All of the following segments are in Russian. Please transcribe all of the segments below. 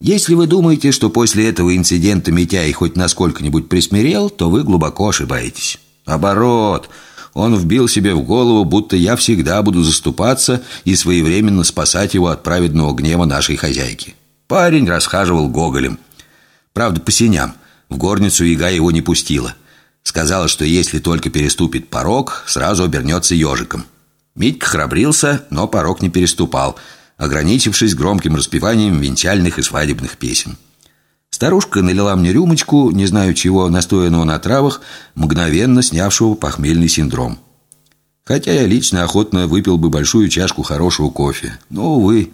Если вы думаете, что после этого инцидента Митяй хоть насколько-нибудь присмирел, то вы глубоко ошибаетесь. Оборот, он вбил себе в голову, будто я всегда буду заступаться и своевременно спасать его от праведного гнева нашей хозяйки. Парень расхаживал гоголем. Правда, по синям. В горницу яга его не пустила. Сказала, что если только переступит порог, сразу обернется ежиком. Митька храбрился, но порог не переступал – ограничившись громким распеванием венчальных и свадебных песен. Старушка налила мне рюмочку, не знаю чего, настоянного на травах, мгновенно снявшего похмельный синдром. Хотя я лично охотно выпил бы большую чашку хорошего кофе. Но, увы,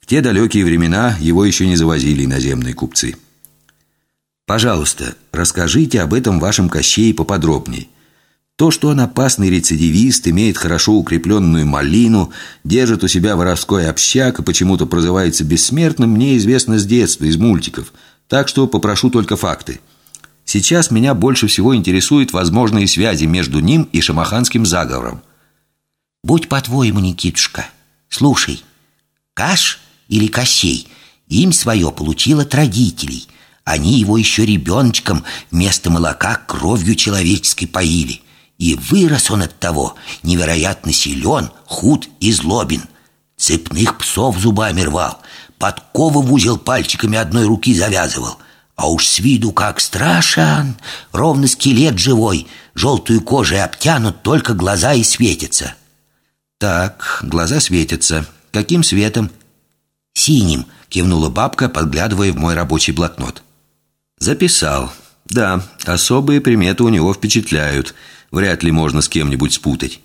в те далекие времена его еще не завозили иноземные купцы. Пожалуйста, расскажите об этом вашем Кощее поподробнее. То, что он опасный рецидивист, имеет хорошо укрепленную малину, держит у себя воровской общак и почему-то прозывается бессмертным, мне известно с детства, из мультиков. Так что попрошу только факты. Сейчас меня больше всего интересуют возможные связи между ним и шамаханским заговором. Будь по-твоему, Никитушка, слушай, Каш или Кощей, им свое получил от родителей. Они его еще ребеночком вместо молока кровью человеческой поили – и вырос он от того невероятно силен, худ и злобен. Цепных псов зубами рвал, подковы в узел пальчиками одной руки завязывал. А уж с виду как страшен, ровно скелет живой, желтую кожей обтянут, только глаза и светятся. Так, глаза светятся. Каким светом? Синим, кивнула бабка, подглядывая в мой рабочий блокнот. Записал. Да, особые приметы у него впечатляют – вряд ли можно с кем-нибудь спутать.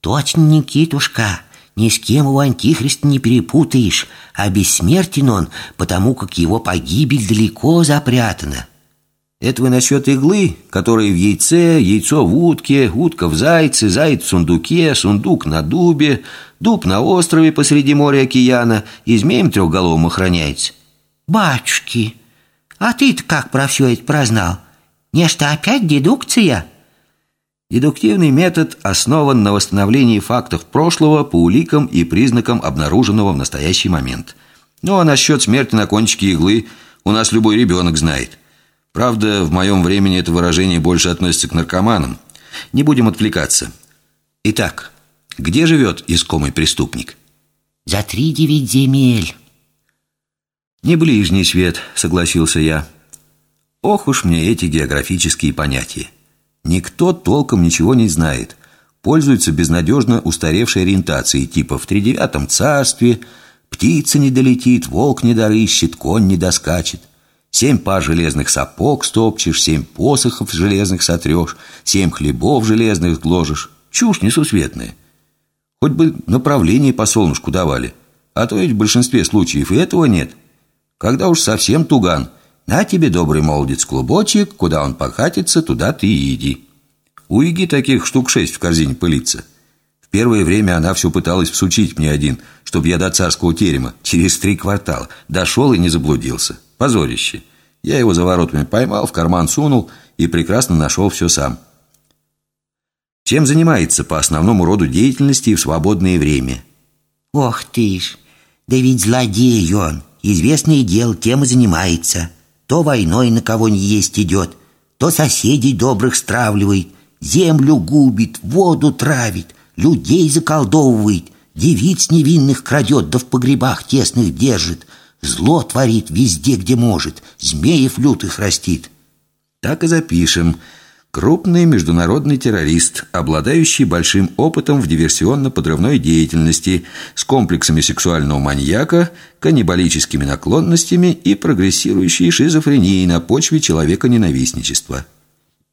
Точно, Никитушка, ни с кем его антихрист не перепутаешь, а бессмертен он, потому как его погибель далеко запрятана. Это вы насчет иглы, которая в яйце, яйцо в утке, утка в зайце, заяц в сундуке, сундук на дубе, дуб на острове посреди моря океана и змеем трехголовым охраняется. Батюшки, а ты-то как про все это прознал? Нечто опять дедукция?» Дедуктивный метод основан на восстановлении фактов прошлого по уликам и признакам обнаруженного в настоящий момент. Ну а насчет смерти на кончике иглы у нас любой ребенок знает. Правда, в моем времени это выражение больше относится к наркоманам. Не будем отвлекаться. Итак, где живет искомый преступник? За три девять земель. Не ближний свет, согласился я. Ох уж мне эти географические понятия. Никто толком ничего не знает. Пользуется безнадежно устаревшей ориентацией, типа в тридевятом царстве птица не долетит, волк не дорыщет, конь не доскачет. Семь пар железных сапог стопчешь, семь посохов железных сотрешь, семь хлебов железных гложешь. Чушь несусветная. Хоть бы направление по солнышку давали. А то ведь в большинстве случаев и этого нет. Когда уж совсем туган – на тебе, добрый молодец, клубочек, куда он покатится, туда ты и иди. У Иги таких штук шесть в корзине пылится. В первое время она все пыталась всучить мне один, чтобы я до царского терема через три квартала дошел и не заблудился. Позорище. Я его за воротами поймал, в карман сунул и прекрасно нашел все сам. Чем занимается по основному роду деятельности в свободное время? Ох ты ж, да ведь злодей он, известное дело, тем и занимается – то войной на кого не есть идет, то соседей добрых стравливает, землю губит, воду травит, людей заколдовывает, девиц невинных крадет, да в погребах тесных держит, зло творит везде, где может, змеев лютых растит. Так и запишем – Крупный международный террорист, обладающий большим опытом в диверсионно-подрывной деятельности, с комплексами сексуального маньяка, каннибалическими наклонностями и прогрессирующей шизофренией на почве человека-ненавистничества.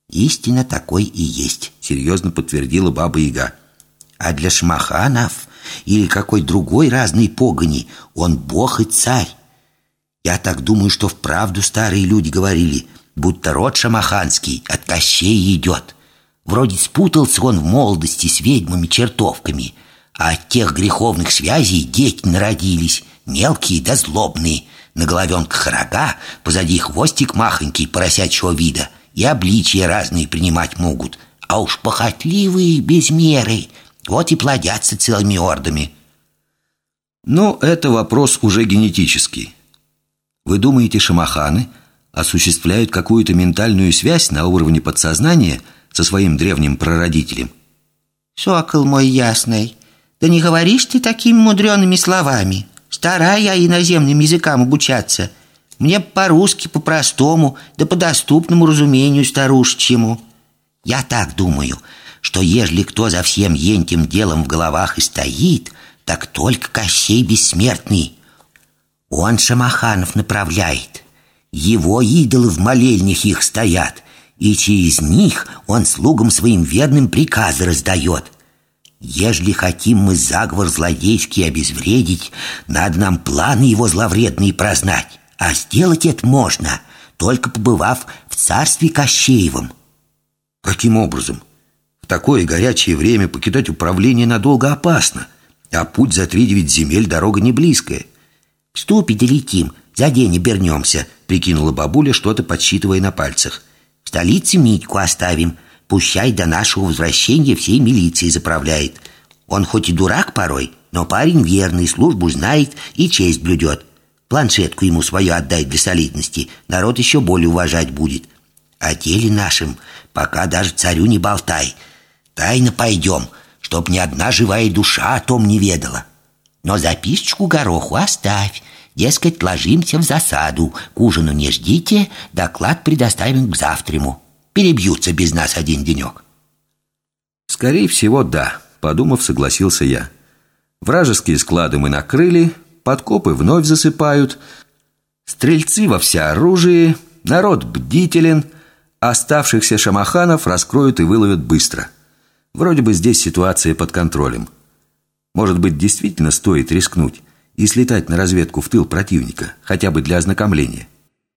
«Истинно такой и есть», — серьезно подтвердила Баба Яга. «А для шмаханов или какой другой разной погони он бог и царь. Я так думаю, что вправду старые люди говорили — будто род шамаханский от Кощей идет. Вроде спутался он в молодости с ведьмами-чертовками, а от тех греховных связей дети народились, мелкие да злобные, на головенках рога, позади хвостик махонький поросячьего вида, и обличия разные принимать могут, а уж похотливые без меры, вот и плодятся целыми ордами. Ну, это вопрос уже генетический. Вы думаете, шамаханы осуществляют какую-то ментальную связь на уровне подсознания со своим древним прародителем? Сокол мой ясный, да не говоришь ты такими мудреными словами. Старая я иноземным языкам обучаться. Мне по-русски, по-простому, да по доступному разумению старушечьему. Я так думаю, что ежели кто за всем ентим делом в головах и стоит, так только Кощей Бессмертный. Он Шамаханов направляет. Его идолы в молельнях их стоят, и через них он слугам своим верным приказы раздает. Ежели хотим мы заговор злодейский обезвредить, надо нам планы его зловредные прознать. А сделать это можно, только побывав в царстве Кощеевом. Каким образом? В такое горячее время покидать управление надолго опасно, а путь за три девять земель дорога не близкая. В ступе долетим, за день обернемся, прикинула бабуля, что-то подсчитывая на пальцах. В столице Митьку оставим, пущай до нашего возвращения всей милиции заправляет. Он хоть и дурак порой, но парень верный, службу знает и честь блюдет. Планшетку ему свою отдай для солидности, народ еще более уважать будет. О теле нашем пока даже царю не болтай. Тайно пойдем, чтоб ни одна живая душа о том не ведала. Но записочку гороху оставь, дескать, ложимся в засаду, к ужину не ждите, доклад предоставим к завтраму. Перебьются без нас один денек. Скорее всего, да, подумав, согласился я. Вражеские склады мы накрыли, подкопы вновь засыпают, стрельцы во всеоружии, народ бдителен — Оставшихся шамаханов раскроют и выловят быстро. Вроде бы здесь ситуация под контролем. Может быть, действительно стоит рискнуть и слетать на разведку в тыл противника, хотя бы для ознакомления.